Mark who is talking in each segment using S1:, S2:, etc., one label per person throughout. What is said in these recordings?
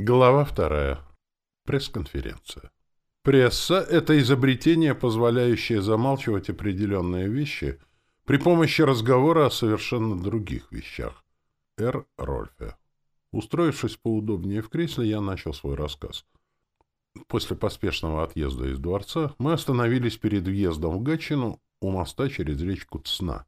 S1: Глава вторая. Пресс-конференция. Пресса – это изобретение, позволяющее замалчивать определенные вещи при помощи разговора о совершенно других вещах. Р. Рольфе. Устроившись поудобнее в кресле, я начал свой рассказ. После поспешного отъезда из дворца мы остановились перед въездом в Гатчину у моста через речку Цна.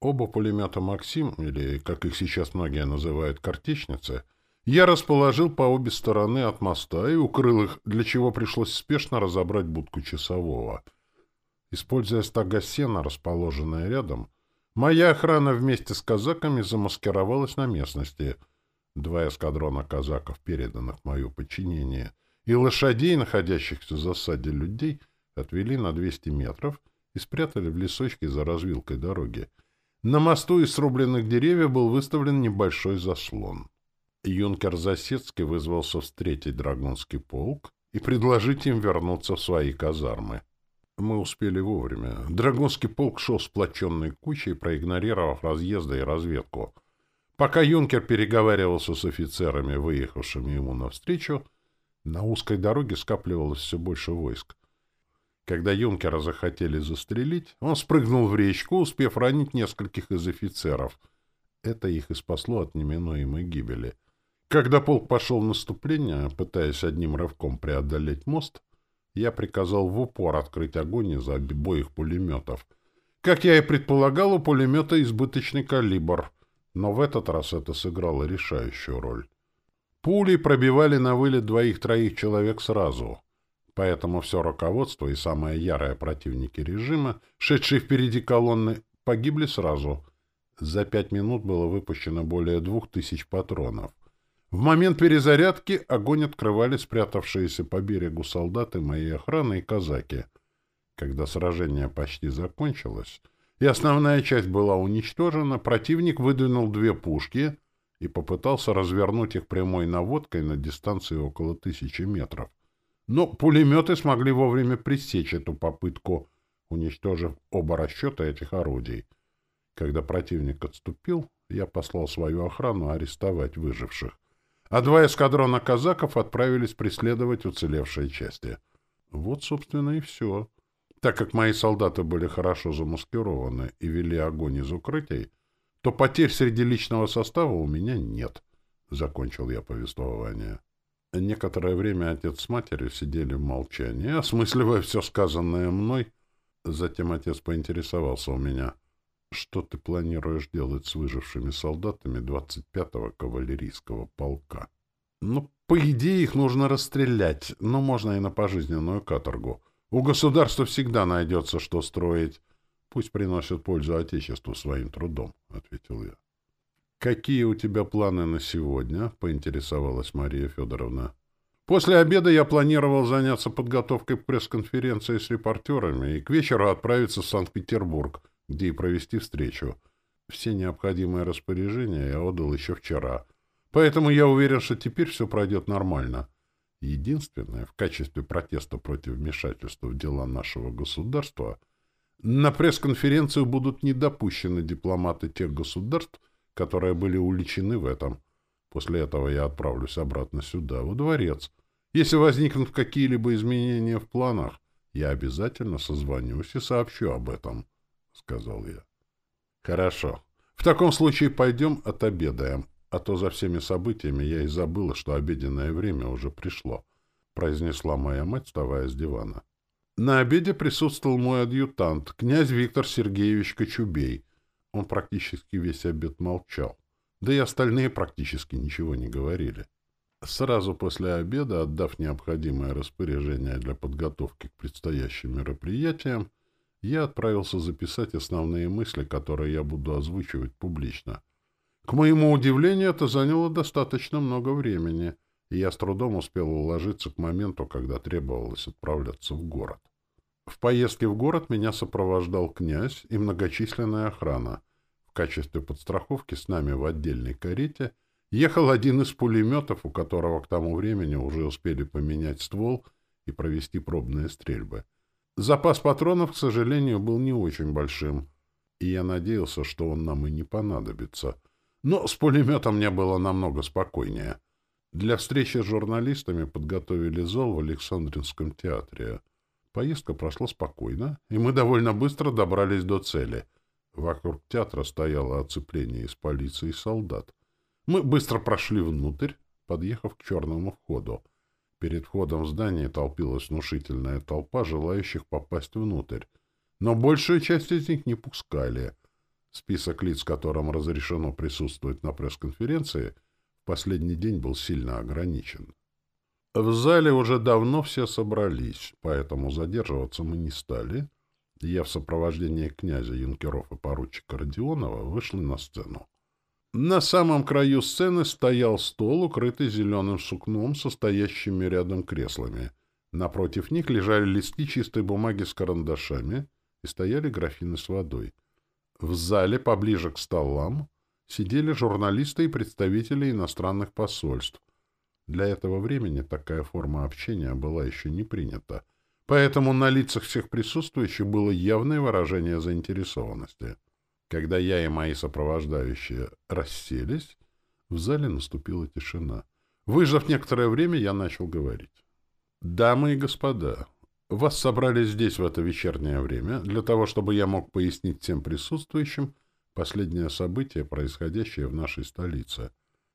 S1: Оба пулемета «Максим», или, как их сейчас многие называют, «картечницы», я расположил по обе стороны от моста и укрыл их, для чего пришлось спешно разобрать будку часового. Используя стога сена, расположенное рядом, моя охрана вместе с казаками замаскировалась на местности. Два эскадрона казаков, переданных в мое подчинение, и лошадей, находящихся в засаде людей, отвели на 200 метров и спрятали в лесочке за развилкой дороги. На мосту из срубленных деревьев был выставлен небольшой заслон. Юнкер Засецкий вызвался встретить Драгунский полк и предложить им вернуться в свои казармы. Мы успели вовремя. Драгунский полк шел сплоченной кучей, проигнорировав разъезды и разведку. Пока юнкер переговаривался с офицерами, выехавшими ему навстречу, на узкой дороге скапливалось все больше войск. Когда юнкера захотели застрелить, он спрыгнул в речку, успев ранить нескольких из офицеров. Это их и спасло от неминуемой гибели. Когда полк пошел в наступление, пытаясь одним рывком преодолеть мост, я приказал в упор открыть огонь из обоих пулеметов. Как я и предполагал, у пулемета избыточный калибр, но в этот раз это сыграло решающую роль. Пули пробивали на вылет двоих-троих человек сразу, поэтому все руководство и самые ярые противники режима, шедшие впереди колонны, погибли сразу. За пять минут было выпущено более двух тысяч патронов — в момент перезарядки огонь открывали спрятавшиеся по берегу солдаты моей охраны и казаки. Когда сражение почти закончилось, и основная часть была уничтожена, противник выдвинул две пушки и попытался развернуть их прямой наводкой на дистанции около тысячи метров. Но пулеметы смогли вовремя пресечь эту попытку, уничтожив оба расчета этих орудий. Когда противник отступил, я послал свою охрану арестовать выживших. А Два эскадрона казаков отправились преследовать уцелевшие части. Вот, собственно, и все. Так как мои солдаты были хорошо замаскированы и вели огонь из укрытий, то потерь среди личного состава у меня нет, — закончил я повествование. Некоторое время отец с матерью сидели в молчании, осмысливая все сказанное мной. Затем отец поинтересовался у меня — что ты планируешь делать с выжившими солдатами 25-го кавалерийского полка. Ну, по идее, их нужно расстрелять, но можно и на пожизненную каторгу. У государства всегда найдется, что строить. Пусть приносят пользу Отечеству своим трудом, — ответил я. — Какие у тебя планы на сегодня? — поинтересовалась Мария Федоровна. — После обеда я планировал заняться подготовкой к пресс-конференции с репортерами и к вечеру отправиться в Санкт-Петербург — где и провести встречу. Все необходимые распоряжения я отдал еще вчера. Поэтому я уверен, что теперь все пройдет нормально. Единственное, в качестве протеста против вмешательства в дела нашего государства, на пресс-конференцию будут недопущены дипломаты тех государств, которые были уличены в этом. После этого я отправлюсь обратно сюда, во дворец. Если возникнут какие-либо изменения в планах, я обязательно созвонюсь и сообщу об этом. — сказал я. «Хорошо. В таком случае пойдем а отобедаем, а то за всеми событиями я и забыла, что обеденное время уже пришло», — произнесла моя мать, вставая с дивана. На обеде присутствовал мой адъютант, князь Виктор Сергеевич Кочубей. Он практически весь обед молчал, да и остальные практически ничего не говорили. Сразу после обеда, отдав необходимое распоряжение для подготовки к предстоящим мероприятиям, я отправился записать основные мысли, которые я буду озвучивать публично. К моему удивлению, это заняло достаточно много времени, и я с трудом успел уложиться к моменту, когда требовалось отправляться в город. В поездке в город меня сопровождал князь и многочисленная охрана. В качестве подстраховки с нами в отдельной карете ехал один из пулеметов, у которого к тому времени уже успели поменять ствол и провести пробные стрельбы — Запас патронов, к сожалению, был не очень большим, и я надеялся, что он нам и не понадобится. Но с пулеметом мне было намного спокойнее. Для встречи с журналистами подготовили зал в Александринском театре. Поездка прошла спокойно, и мы довольно быстро добрались до цели. Вокруг театра стояло оцепление из полиции и солдат. Мы быстро прошли внутрь, подъехав к черному входу. Перед входом в здание толпилась внушительная толпа желающих попасть внутрь, но большую часть из них не пускали. Список лиц, которым разрешено присутствовать на пресс-конференции, в последний день был сильно ограничен. В зале уже давно все собрались, поэтому задерживаться мы не стали. Я в сопровождении князя Юнкеров и поручика Родионова вышли на сцену. На самом краю сцены стоял стол, укрытый зеленым сукном, состоящими рядом креслами. Напротив них лежали листки чистой бумаги с карандашами и стояли графины с водой. В зале, поближе к столам, сидели журналисты и представители иностранных посольств. Для этого времени такая форма общения была еще не принята, поэтому на лицах всех присутствующих было явное выражение заинтересованности — когда я и мои сопровождающие расселись, в зале наступила тишина. Выждав некоторое время, я начал говорить. «Дамы и господа, вас собрали здесь в это вечернее время для того, чтобы я мог пояснить всем присутствующим последнее событие, происходящее в нашей столице.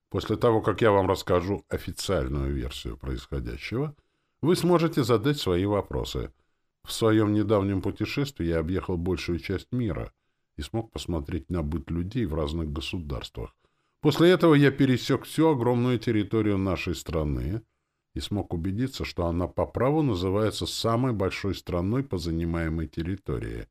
S1: После того, как я вам расскажу официальную версию происходящего, вы сможете задать свои вопросы. В своем недавнем путешествии я объехал большую часть мира — и смог посмотреть на быт людей в разных государствах. После этого я пересек всю огромную территорию нашей страны и смог убедиться, что она по праву называется самой большой страной по занимаемой территории.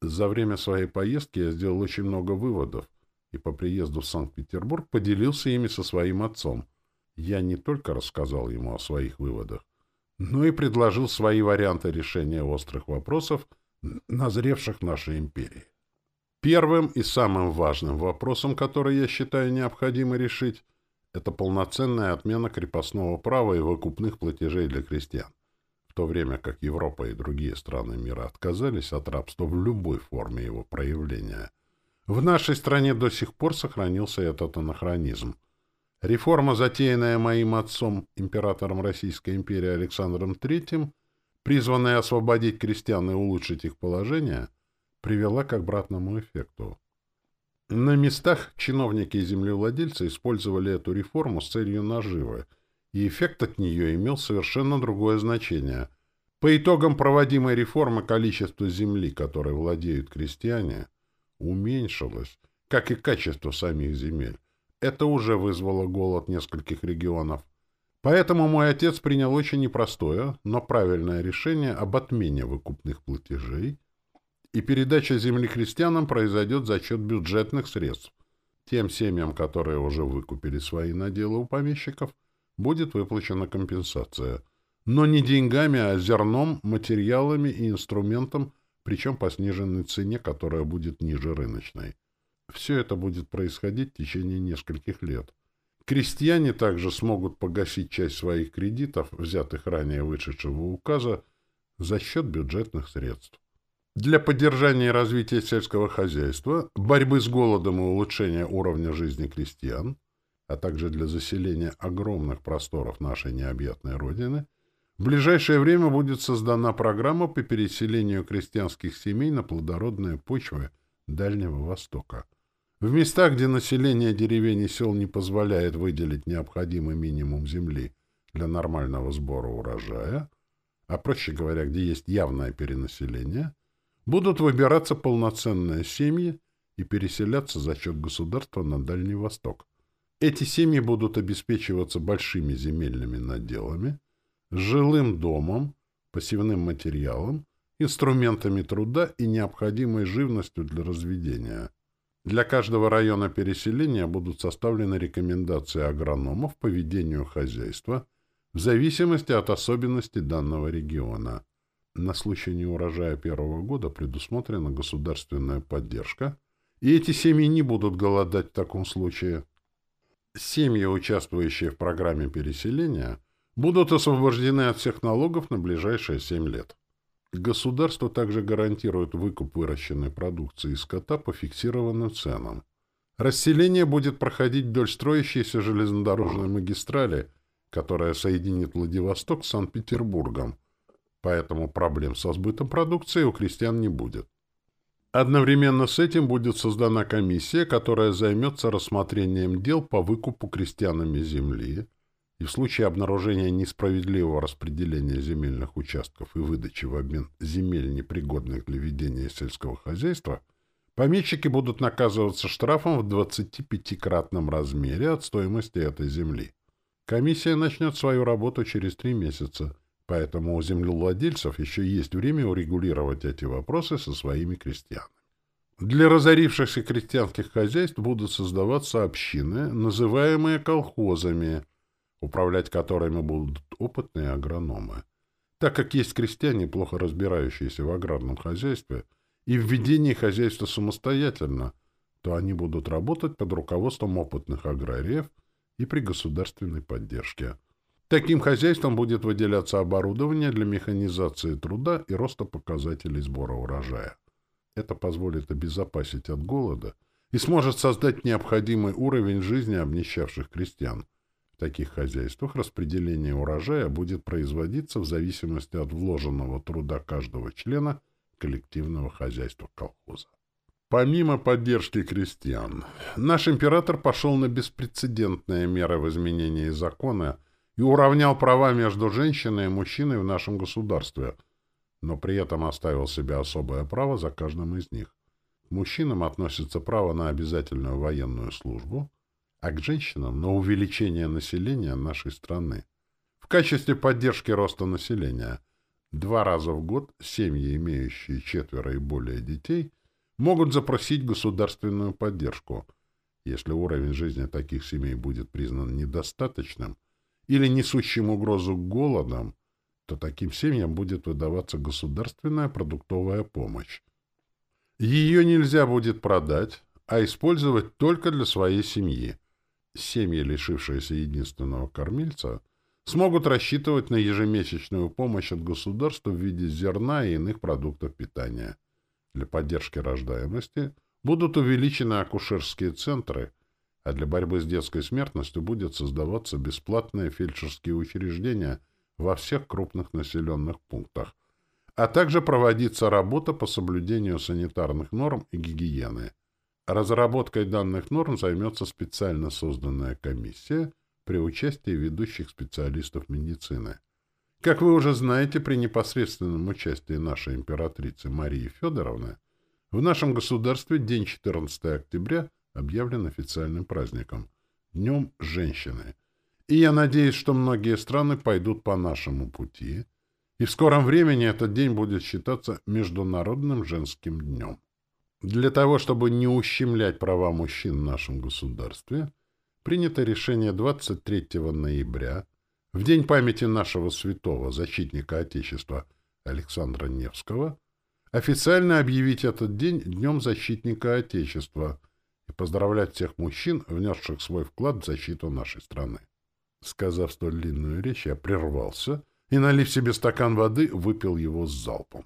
S1: За время своей поездки я сделал очень много выводов и по приезду в Санкт-Петербург поделился ими со своим отцом. Я не только рассказал ему о своих выводах, но и предложил свои варианты решения острых вопросов, назревших нашей империи. Первым и самым важным вопросом, который я считаю необходимо решить, это полноценная отмена крепостного права и выкупных платежей для крестьян. В то время как Европа и другие страны мира отказались от рабства в любой форме его проявления. В нашей стране до сих пор сохранился этот анахронизм. Реформа, затеянная моим отцом, императором Российской империи Александром III, призванная освободить крестьян и улучшить их положение – привела к обратному эффекту. На местах чиновники и землевладельцы использовали эту реформу с целью наживы, и эффект от нее имел совершенно другое значение. По итогам проводимой реформы количество земли, которой владеют крестьяне, уменьшилось, как и качество самих земель. Это уже вызвало голод нескольких регионов. Поэтому мой отец принял очень непростое, но правильное решение об отмене выкупных платежей – и передача земли крестьянам произойдет за счет бюджетных средств. Тем семьям, которые уже выкупили свои наделы у помещиков, будет выплачена компенсация. Но не деньгами, а зерном, материалами и инструментом, причем по сниженной цене, которая будет ниже рыночной. Все это будет происходить в течение нескольких лет. Крестьяне также смогут погасить часть своих кредитов, взятых ранее вышедшего указа, за счет бюджетных средств. Для поддержания и развития сельского хозяйства, борьбы с голодом и улучшения уровня жизни крестьян, а также для заселения огромных просторов нашей необъятной Родины, в ближайшее время будет создана программа по переселению крестьянских семей на плодородные почвы Дальнего Востока. В местах, где население деревень и сел не позволяет выделить необходимый минимум земли для нормального сбора урожая, а проще говоря, где есть явное перенаселение – будут выбираться полноценные семьи и переселяться за счет государства на Дальний Восток. Эти семьи будут обеспечиваться большими земельными наделами, жилым домом, посевным материалом, инструментами труда и необходимой живностью для разведения. Для каждого района переселения будут составлены рекомендации агрономов по ведению хозяйства в зависимости от особенностей данного региона – на случай неурожая первого года предусмотрена государственная поддержка, и эти семьи не будут голодать в таком случае. Семьи, участвующие в программе переселения, будут освобождены от всех налогов на ближайшие семь лет. Государство также гарантирует выкуп выращенной продукции и скота по фиксированным ценам. Расселение будет проходить вдоль строящейся железнодорожной магистрали, которая соединит Владивосток с Санкт-Петербургом, поэтому проблем со сбытом продукции у крестьян не будет. Одновременно с этим будет создана комиссия, которая займется рассмотрением дел по выкупу крестьянами земли и в случае обнаружения несправедливого распределения земельных участков и выдачи в обмен земель, непригодных для ведения сельского хозяйства, помещики будут наказываться штрафом в 25-кратном размере от стоимости этой земли. Комиссия начнет свою работу через три месяца – Поэтому у землевладельцев еще есть время урегулировать эти вопросы со своими крестьянами. Для разорившихся крестьянских хозяйств будут создаваться общины, называемые колхозами, управлять которыми будут опытные агрономы. Так как есть крестьяне, плохо разбирающиеся в аграрном хозяйстве и в ведении хозяйства самостоятельно, то они будут работать под руководством опытных аграриев и при государственной поддержке. Таким хозяйством будет выделяться оборудование для механизации труда и роста показателей сбора урожая. Это позволит обезопасить от голода и сможет создать необходимый уровень жизни обнищавших крестьян. В таких хозяйствах распределение урожая будет производиться в зависимости от вложенного труда каждого члена коллективного хозяйства колхоза. Помимо поддержки крестьян, наш император пошел на беспрецедентные меры в изменении закона – и уравнял права между женщиной и мужчиной в нашем государстве, но при этом оставил себе особое право за каждым из них. К мужчинам относится право на обязательную военную службу, а к женщинам — на увеличение населения нашей страны. В качестве поддержки роста населения два раза в год семьи, имеющие четверо и более детей, могут запросить государственную поддержку. Если уровень жизни таких семей будет признан недостаточным, или несущим угрозу голодом, то таким семьям будет выдаваться государственная продуктовая помощь. Ее нельзя будет продать, а использовать только для своей семьи. Семьи, лишившиеся единственного кормильца, смогут рассчитывать на ежемесячную помощь от государства в виде зерна и иных продуктов питания. Для поддержки рождаемости будут увеличены акушерские центры – а для борьбы с детской смертностью будет создаваться бесплатные фельдшерские учреждения во всех крупных населенных пунктах, а также проводиться работа по соблюдению санитарных норм и гигиены. Разработкой данных норм займется специально созданная комиссия при участии ведущих специалистов медицины. Как вы уже знаете, при непосредственном участии нашей императрицы Марии Федоровны в нашем государстве день 14 октября – объявлен официальным праздником – Днем женщины. И я надеюсь, что многие страны пойдут по нашему пути, и в скором времени этот день будет считаться Международным женским днем. Для того, чтобы не ущемлять права мужчин в нашем государстве, принято решение 23 ноября, в день памяти нашего святого защитника Отечества Александра Невского, официально объявить этот день Днем защитника Отечества – поздравлять всех мужчин, внесших свой вклад в защиту нашей страны. Сказав столь длинную речь, я прервался и, налив себе стакан воды, выпил его с залпом.